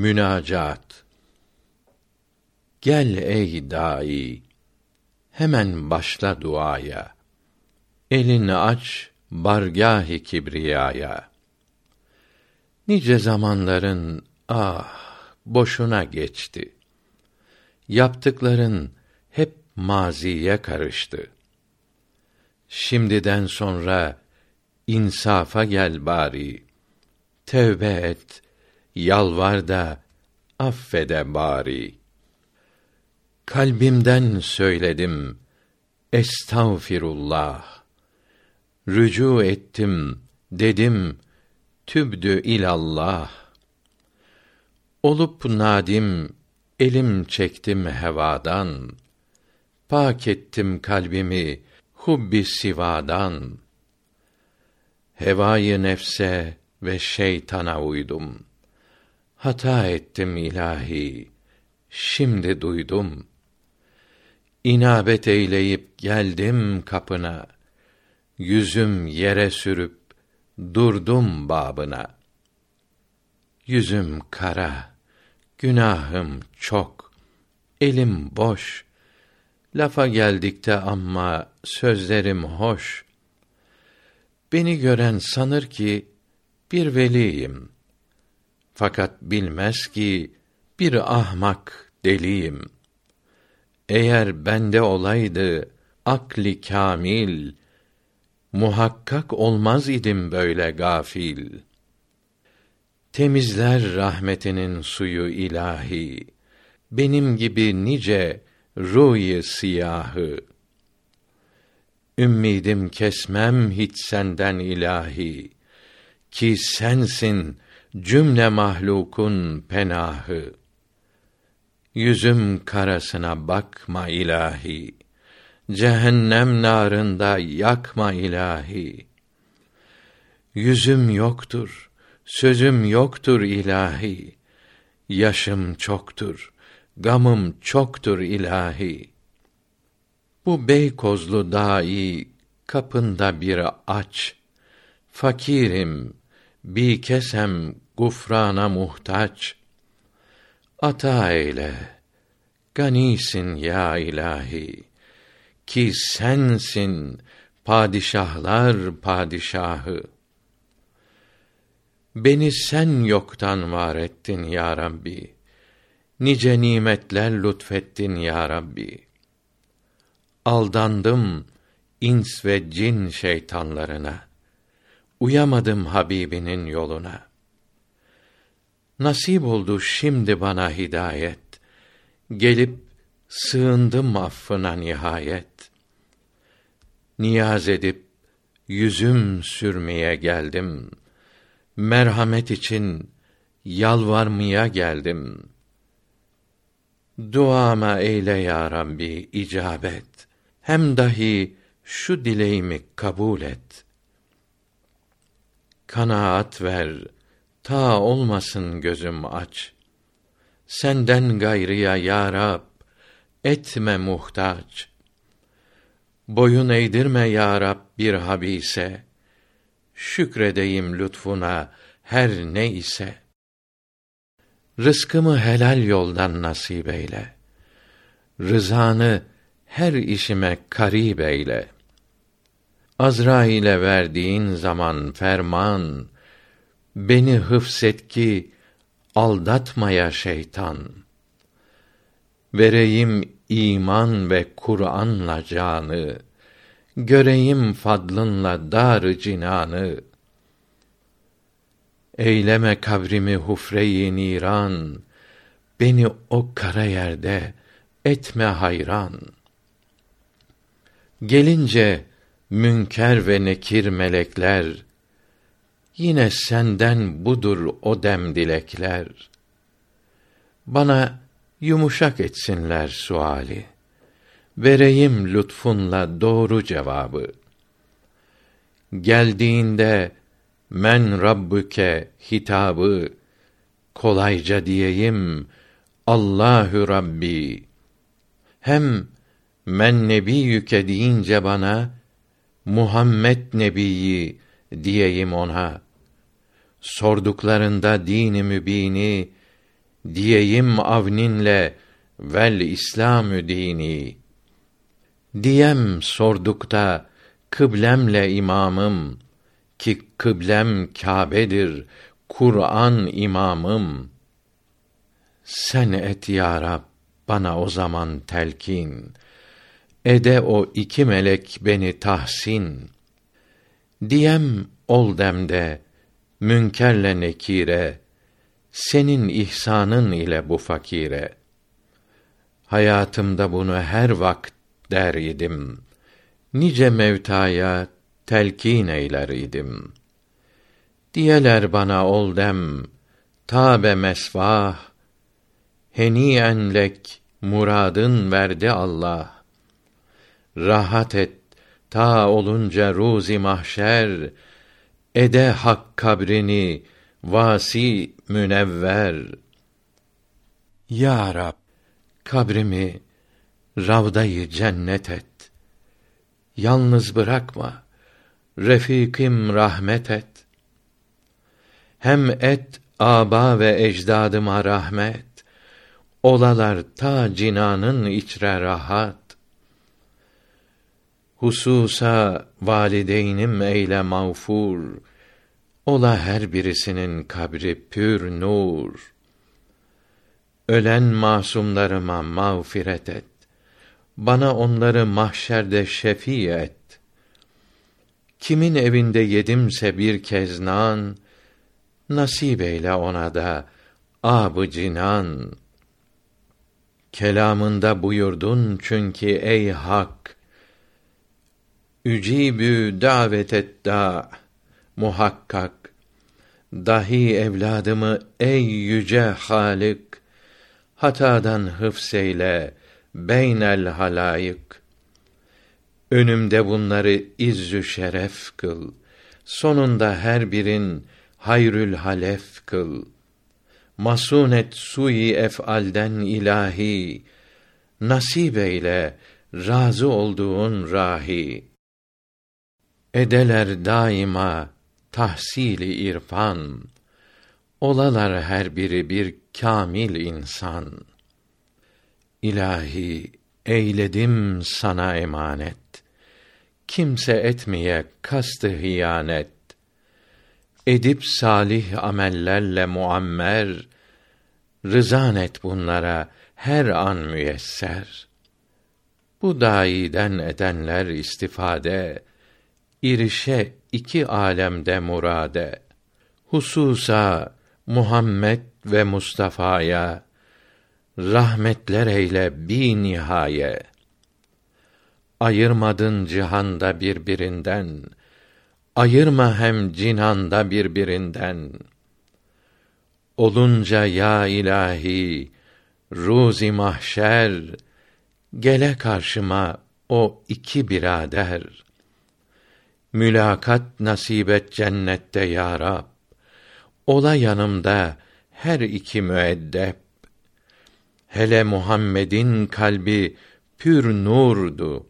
Münacat Gel ey dâi, hemen başla duaya. Elini aç bargâh-ı kibriyaya. Nice zamanların ah boşuna geçti. Yaptıkların hep maziye karıştı. Şimdiden sonra insafa gel bari. Tevbe et, yalvar da affede bari. Kalbimden söyledim Estağfirullah. Rücu ettim, dedim tübdü ilallah. Olup nadim, elim çektim hevadan. Pak ettim kalbimi hubbi sivadan. Hevayı nefse ve şeytana uydum. Hata ettim ilahi, şimdi duydum. İnabet eyleyip geldim kapına. Yüzüm yere sürüp durdum babına. Yüzüm kara, günahım çok, elim boş. Lafa geldikte amma sözlerim hoş. Beni gören sanır ki bir veliyim. Fakat bilmez ki bir ahmak deliyim. Eğer bende olaydı akli kamil, muhakkak olmaz idim böyle gafil. Temizler rahmetinin suyu ilahi, benim gibi nice ruyu siyahı. Ümmidim kesmem hiç senden ilahi ki sensin cümle mahlukun penahı. Yüzüm karasına bakma ilahi. Cehennem narında yakma ilahi. Yüzüm yoktur, sözüm yoktur ilahi. Yaşım çoktur, gamım çoktur ilahi. Bu Beykozlu dahi kapında bir aç. Fakirim, bi kesem gufrana muhtaç. Ata eyle, ganisin ya ilahi, ki sensin padişahlar padişahı. Beni sen yoktan var ettin ya Rabbi. Nice nimetler lütfettin ya Rabbi. Aldandım ins ve cin şeytanlarına. Uyamadım Habibinin yoluna. Nasip oldu şimdi bana hidayet. Gelip sığındım affına nihayet. Niyaz edip yüzüm sürmeye geldim. Merhamet için yalvarmaya geldim. Duama eyle ya Rabbi icabet. Hem dahi şu dileğimi kabul et. Kanaat ver, ta olmasın gözüm aç. Senden gayrıya ya Rab, etme muhtaç. Boyun eğdirme ya Rab bir habise. Şükredeyim lütfuna her ne ise. Rızkımı helal yoldan nasip eyle. Rızanı her işime karib eyle. Azrail'e verdiğin zaman ferman, beni hıfset ki aldatmaya şeytan. Vereyim iman ve Kur'anla canı, göreyim fadlınla dar cinanı. Eyleme kabrimi hufreyi niran, beni o kara yerde etme hayran. Gelince münker ve nekir melekler yine senden budur o dem dilekler. Bana yumuşak etsinler suali. Vereyim lütfunla doğru cevabı. Geldiğinde men Rabbüke hitabı kolayca diyeyim Allahü Rabbi. Hem men nebiyyüke deyince bana Muhammed Nebiyi diyeyim ona. Sorduklarında dini mübini diyeyim avninle vel İslamü dini. Diyem sordukta kıblemle imamım ki kıblem Kâbe'dir, Kur'an imamım. Sen et ya Rab bana o zaman telkin. Ede o iki melek beni tahsin. Diyem ol demde münkerle nekire senin ihsanın ile bu fakire. Hayatımda bunu her vakt der idim. Nice mevtaya telkin eyler idim. Diyeler bana ol dem tabe mesvah heniyen lek muradın verdi Allah rahat et. Ta olunca ruzi mahşer. Ede hak kabrini. Vasi münevver. Ya rab kabrimi ravdayı cennet et. Yalnız bırakma refikim rahmet et. Hem et aba ve ecdadıma rahmet. Olalar ta cinanın içre rahat hususa valideynim eyle mağfur. Ola her birisinin kabri pür nur. Ölen masumlarıma mağfiret et. Bana onları mahşerde şefî et. Kimin evinde yedimse bir kez nan nasip eyle ona da abı cinan. Kelamında buyurdun çünkü ey hak Ücibü davet et da muhakkak. Dahi evladımı ey yüce Halik hatadan hıfseyle beynel halayık. Önümde bunları izzü şeref kıl sonunda her birin hayrül halef kıl. Masunet sui ef'alden ilahi nasip eyle razı olduğun rahi edeler daima tahsili irfan. Olalar her biri bir kamil insan. İlahi eyledim sana emanet. Kimse etmeye kastı hiyanet. Edip salih amellerle muammer. Rızan et bunlara her an müyesser. Bu daiden edenler istifade irişe iki alemde murade. Hususa Muhammed ve Mustafa'ya rahmetler eyle bi nihaye ayırmadın cihanda birbirinden ayırma hem cinanda birbirinden. Olunca ya ilahi ruzi mahşer gele karşıma o iki birader mülakat nasibet cennette ya Rab. Ola yanımda her iki müeddep. Hele Muhammed'in kalbi pür nurdu.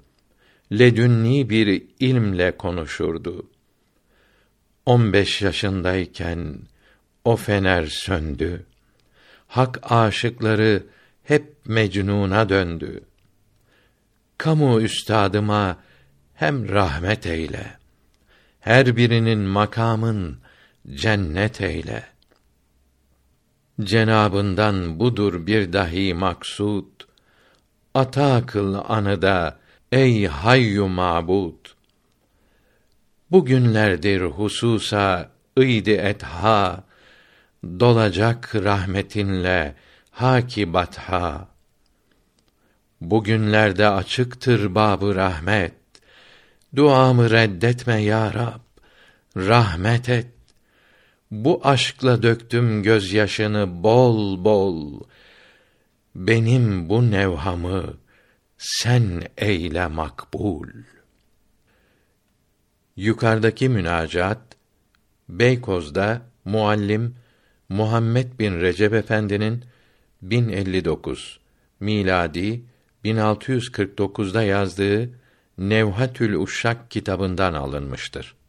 Ledünni bir ilmle konuşurdu. On beş yaşındayken o fener söndü. Hak aşıkları hep mecnuna döndü. Kamu üstadıma hem rahmet eyle her birinin makamın cennet eyle. Cenabından budur bir dahi maksud. Ata kıl anıda ey hayyu mabud. Bugünlerdir hususa ıydı etha dolacak rahmetinle haki batha. Bugünlerde açıktır babı rahmet Duamı reddetme ya Rab. Rahmet et. Bu aşkla döktüm gözyaşını bol bol. Benim bu nevhamı sen eyle makbul. Yukarıdaki münacat Beykoz'da muallim Muhammed bin Recep Efendi'nin 1059 miladi 1649'da yazdığı Nevhatül Uşşak kitabından alınmıştır.